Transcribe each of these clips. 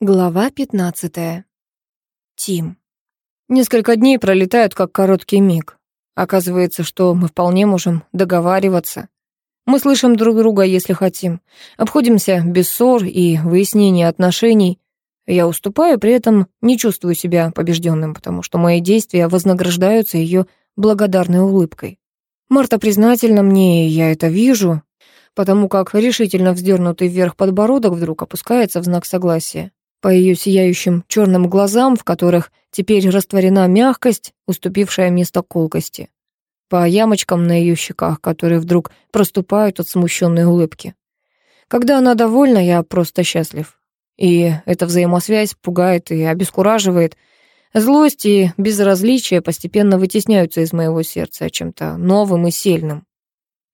Глава 15. Тим. Несколько дней пролетают как короткий миг. Оказывается, что мы вполне можем договариваться. Мы слышим друг друга, если хотим. Обходимся без ссор и выяснения отношений. Я уступаю, при этом не чувствую себя побежденным, потому что мои действия вознаграждаются ее благодарной улыбкой. Марта признательна мне, и я это вижу, потому как решительно вздернутый вверх подбородок вдруг опускается в знак согласия. По ее сияющим черным глазам, в которых теперь растворена мягкость, уступившая место колкости. По ямочкам на ее щеках, которые вдруг проступают от смущенной улыбки. Когда она довольна, я просто счастлив. И эта взаимосвязь пугает и обескураживает. Злость и безразличие постепенно вытесняются из моего сердца чем-то новым и сильным.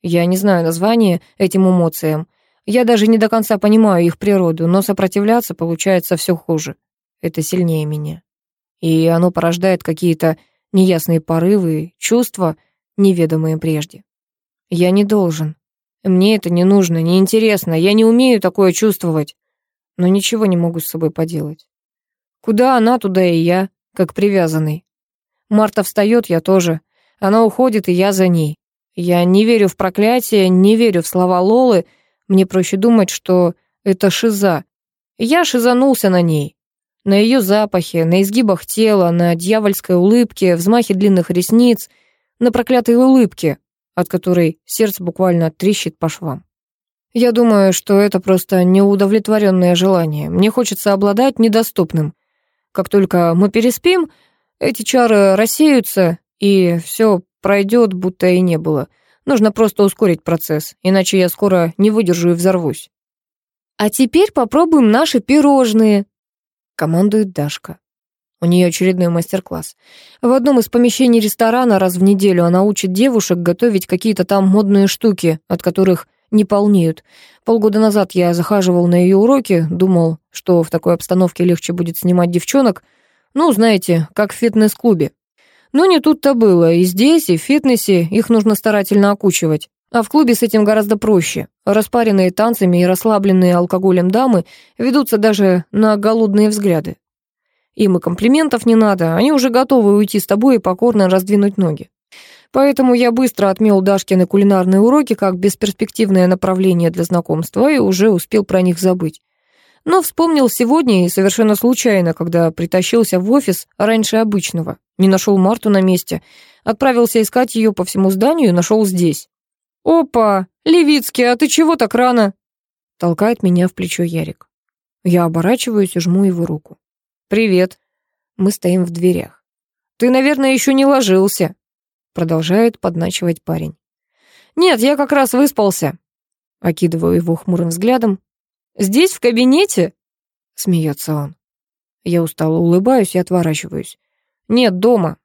Я не знаю названия этим эмоциям, я даже не до конца понимаю их природу, но сопротивляться получается все хуже. Это сильнее меня. И оно порождает какие-то неясные порывы, чувства, неведомые прежде. Я не должен. Мне это не нужно, не интересно, я не умею такое чувствовать. Но ничего не могу с собой поделать. Куда она, туда и я, как привязанный. Марта встает, я тоже. Она уходит, и я за ней. Я не верю в проклятие, не верю в слова Лолы, мне проще думать, что это шиза. Я шизанулся на ней. На ее запахе, на изгибах тела, на дьявольской улыбке, взмахе длинных ресниц, на проклятой улыбке, от которой сердце буквально трещит по швам. Я думаю, что это просто неудовлетворенное желание. Мне хочется обладать недоступным. Как только мы переспим, эти чары рассеются, и все пройдет, будто и не было — Нужно просто ускорить процесс, иначе я скоро не выдержу и взорвусь. «А теперь попробуем наши пирожные», — командует Дашка. У нее очередной мастер-класс. В одном из помещений ресторана раз в неделю она учит девушек готовить какие-то там модные штуки, от которых не полнеют. Полгода назад я захаживал на ее уроки, думал, что в такой обстановке легче будет снимать девчонок. Ну, знаете, как в фитнес-клубе. Но не тут-то было. И здесь, и в фитнесе их нужно старательно окучивать. А в клубе с этим гораздо проще. Распаренные танцами и расслабленные алкоголем дамы ведутся даже на голодные взгляды. Им и комплиментов не надо, они уже готовы уйти с тобой и покорно раздвинуть ноги. Поэтому я быстро отмел Дашкины кулинарные уроки как бесперспективное направление для знакомства и уже успел про них забыть. Но вспомнил сегодня и совершенно случайно, когда притащился в офис раньше обычного. Не нашел Марту на месте. Отправился искать ее по всему зданию и нашел здесь. «Опа! Левицкий, а ты чего так рано?» Толкает меня в плечо Ярик. Я оборачиваюсь и жму его руку. «Привет». Мы стоим в дверях. «Ты, наверное, еще не ложился», продолжает подначивать парень. «Нет, я как раз выспался». Окидываю его хмурым взглядом. «Здесь, в кабинете?» Смеется он. Я устало улыбаюсь и отворачиваюсь. Нет дома.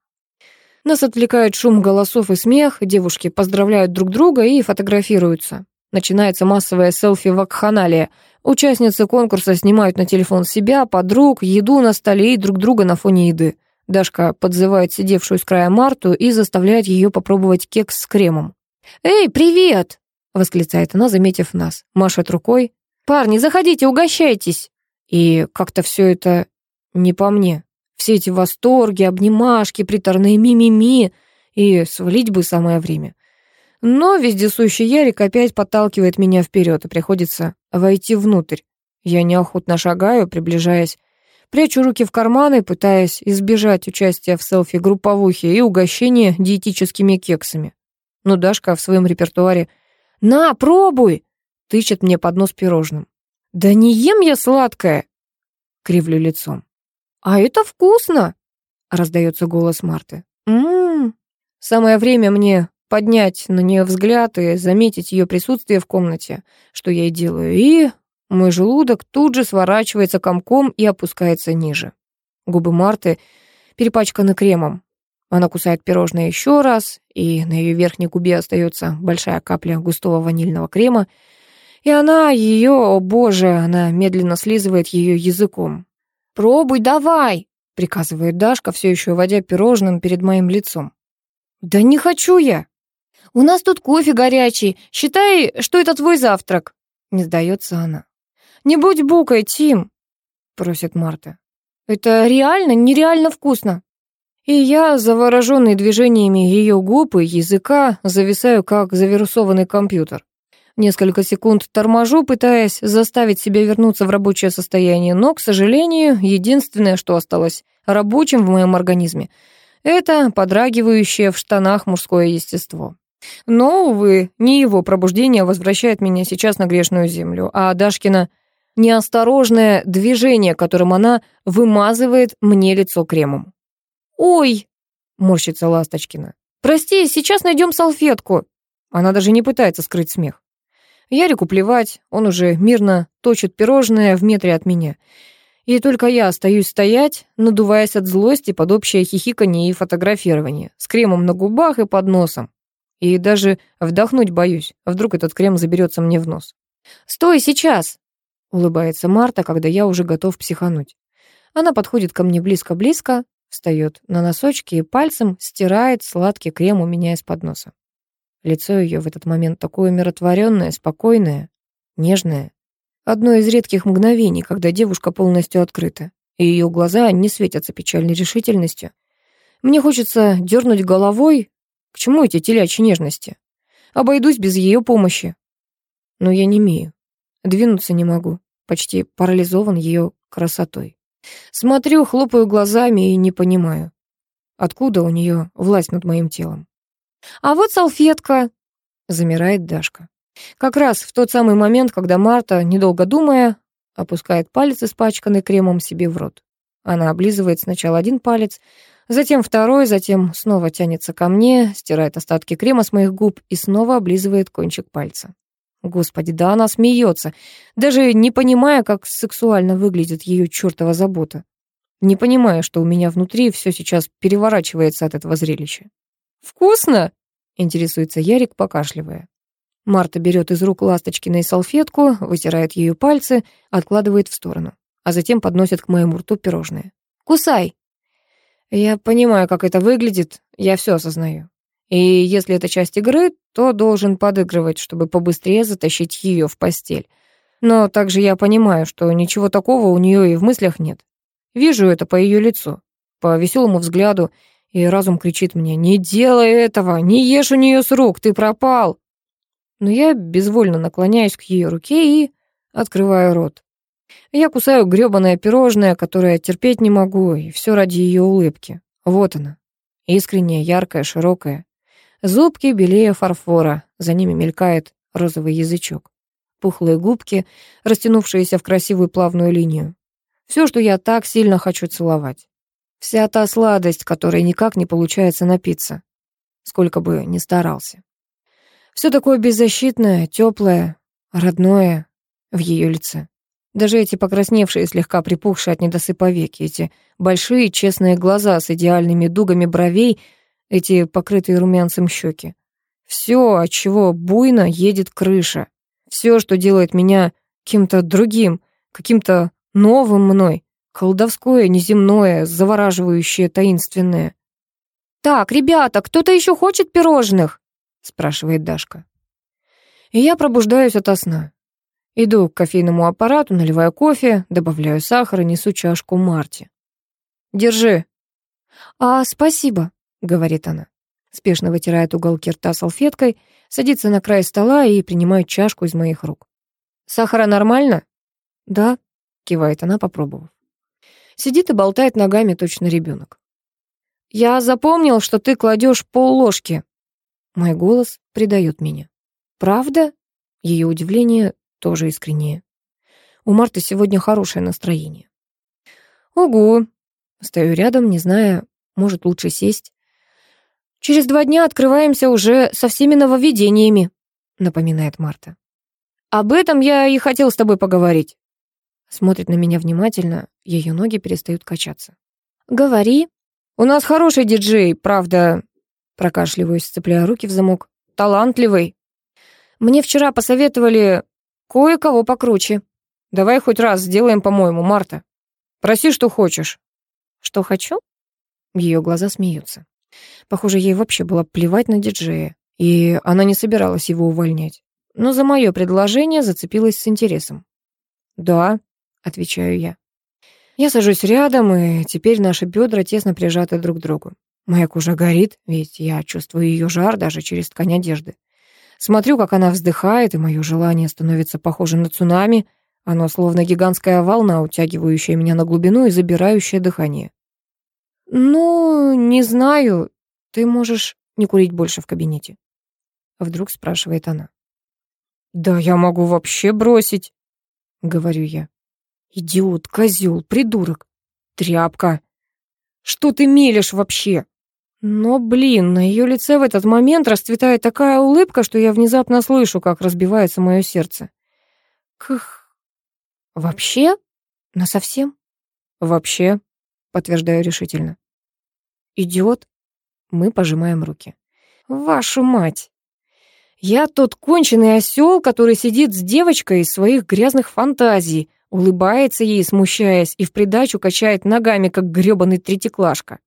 Нас отвлекает шум голосов и смех, девушки поздравляют друг друга и фотографируются. Начинается массовая селфи-вакханалия. Участницы конкурса снимают на телефон себя, подруг, еду на столе и друг друга на фоне еды. Дашка подзывает сидевшую с края Марту и заставляет ее попробовать кекс с кремом. «Эй, привет!» — восклицает она, заметив нас. Машет рукой. «Парни, заходите, угощайтесь!» И как-то все это не по мне. Все эти восторги, обнимашки, приторные ми-ми-ми. И свалить бы самое время. Но вездесущий Ярик опять подталкивает меня вперед, и приходится войти внутрь. Я неохотно шагаю, приближаясь. Прячу руки в карманы, пытаясь избежать участия в селфи-групповухе и угощения диетическими кексами. Но Дашка в своем репертуаре «На, пробуй!» Тычет мне под нос пирожным. «Да не ем я сладкое!» Кривлю лицом. «А это вкусно!» — раздается голос Марты. «М-м-м!» Самое время мне поднять на нее взгляд и заметить ее присутствие в комнате, что я и делаю, и мой желудок тут же сворачивается комком и опускается ниже. Губы Марты перепачканы кремом. Она кусает пирожное еще раз, и на ее верхней губе остается большая капля густого ванильного крема, и она ее, о боже, она медленно слизывает ее языком. «Пробуй давай!» — приказывает Дашка, все еще водя пирожным перед моим лицом. «Да не хочу я!» «У нас тут кофе горячий. Считай, что это твой завтрак!» — не сдается она. «Не будь букой, Тим!» просит Марта. «Это реально нереально вкусно!» И я, завороженный движениями ее губ и языка, зависаю, как завирусованный компьютер. Несколько секунд торможу, пытаясь заставить себя вернуться в рабочее состояние, но, к сожалению, единственное, что осталось рабочим в моем организме, это подрагивающее в штанах мужское естество. Но, увы, не его пробуждение возвращает меня сейчас на грешную землю, а Дашкина неосторожное движение, которым она вымазывает мне лицо кремом. «Ой!» — морщится Ласточкина. «Прости, сейчас найдем салфетку». Она даже не пытается скрыть смех. Ярику плевать, он уже мирно точит пирожное в метре от меня. И только я остаюсь стоять, надуваясь от злости под общее хихиканье и фотографирование, с кремом на губах и под носом. И даже вдохнуть боюсь, вдруг этот крем заберется мне в нос. «Стой сейчас!» — улыбается Марта, когда я уже готов психануть. Она подходит ко мне близко-близко, встает на носочки и пальцем стирает сладкий крем у меня из-под носа. Лицо ее в этот момент такое умиротворенное, спокойное, нежное. Одно из редких мгновений, когда девушка полностью открыта, и ее глаза не светятся печальной решительностью. Мне хочется дернуть головой. К чему эти телячьи нежности? Обойдусь без ее помощи. Но я не имею. Двинуться не могу. Почти парализован ее красотой. Смотрю, хлопаю глазами и не понимаю, откуда у нее власть над моим телом. «А вот салфетка!» — замирает Дашка. Как раз в тот самый момент, когда Марта, недолго думая, опускает палец, испачканный кремом, себе в рот. Она облизывает сначала один палец, затем второй, затем снова тянется ко мне, стирает остатки крема с моих губ и снова облизывает кончик пальца. Господи, да она смеется, даже не понимая, как сексуально выглядит ее чертова забота. Не понимая, что у меня внутри все сейчас переворачивается от этого зрелища. «Вкусно?» — интересуется Ярик, покашливая. Марта берет из рук ласточкиной салфетку, вытирает ее пальцы, откладывает в сторону, а затем подносит к моему рту пирожное. «Кусай!» Я понимаю, как это выглядит, я все осознаю. И если это часть игры, то должен подыгрывать, чтобы побыстрее затащить ее в постель. Но также я понимаю, что ничего такого у нее и в мыслях нет. Вижу это по ее лицу, по веселому взгляду, и разум кричит мне «Не делай этого! Не ешь у нее с рук! Ты пропал!» Но я безвольно наклоняюсь к ее руке и открываю рот. Я кусаю грёбаное пирожное, которое терпеть не могу, и все ради ее улыбки. Вот она. Искренняя, яркая, широкая. Зубки белее фарфора, за ними мелькает розовый язычок. Пухлые губки, растянувшиеся в красивую плавную линию. Все, что я так сильно хочу целовать. Вся та сладость, которой никак не получается напиться, сколько бы ни старался. Все такое беззащитное, теплое, родное в ее лице. Даже эти покрасневшие, слегка припухшие от недосыпа веки, эти большие честные глаза с идеальными дугами бровей — эти покрытые румянцем щеки. Все, от чего буйно едет крыша. Все, что делает меня кем-то другим, каким-то новым мной. Колдовское, неземное, завораживающее, таинственное. «Так, ребята, кто-то еще хочет пирожных?» спрашивает Дашка. И я пробуждаюсь ото сна. Иду к кофейному аппарату, наливаю кофе, добавляю сахар и несу чашку Марте. «Держи». «А, спасибо», — говорит она. Спешно вытирает уголки рта салфеткой, садится на край стола и принимает чашку из моих рук. «Сахара нормально?» «Да», — кивает она, попробовав. Сидит и болтает ногами точно ребенок. «Я запомнил, что ты кладешь полложки». Мой голос предает меня. «Правда?» Ее удивление тоже искреннее. У Марты сегодня хорошее настроение. «Угу». Стою рядом, не зная, может, лучше сесть. «Через два дня открываемся уже со всеми нововведениями», — напоминает Марта. «Об этом я и хотел с тобой поговорить». Смотрит на меня внимательно, ее ноги перестают качаться. «Говори». «У нас хороший диджей, правда...» Прокашливаюсь, цепляя руки в замок. «Талантливый». «Мне вчера посоветовали кое-кого покруче. Давай хоть раз сделаем, по-моему, Марта. Проси, что хочешь». «Что хочу?» Ее глаза смеются. Похоже, ей вообще было плевать на диджея, и она не собиралась его увольнять. Но за мое предложение зацепилась с интересом. «Да», — отвечаю я. Я сажусь рядом, и теперь наши бедра тесно прижаты друг к другу. Моя кожа горит, ведь я чувствую ее жар даже через ткань одежды. Смотрю, как она вздыхает, и мое желание становится похоже на цунами. Оно словно гигантская волна, утягивающая меня на глубину и забирающая дыхание. «Ну, не знаю. Ты можешь не курить больше в кабинете?» Вдруг спрашивает она. «Да я могу вообще бросить», — говорю я. «Идиот, козел, придурок, тряпка. Что ты мелешь вообще?» Но, блин, на ее лице в этот момент расцветает такая улыбка, что я внезапно слышу, как разбивается мое сердце. Кх. Вообще? Насовсем? Вообще, подтверждаю решительно. Идиот. Мы пожимаем руки. Вашу мать. Я тот конченый осел, который сидит с девочкой из своих грязных фантазий, улыбается ей, смущаясь, и в придачу качает ногами, как грёбаный третьеклашка.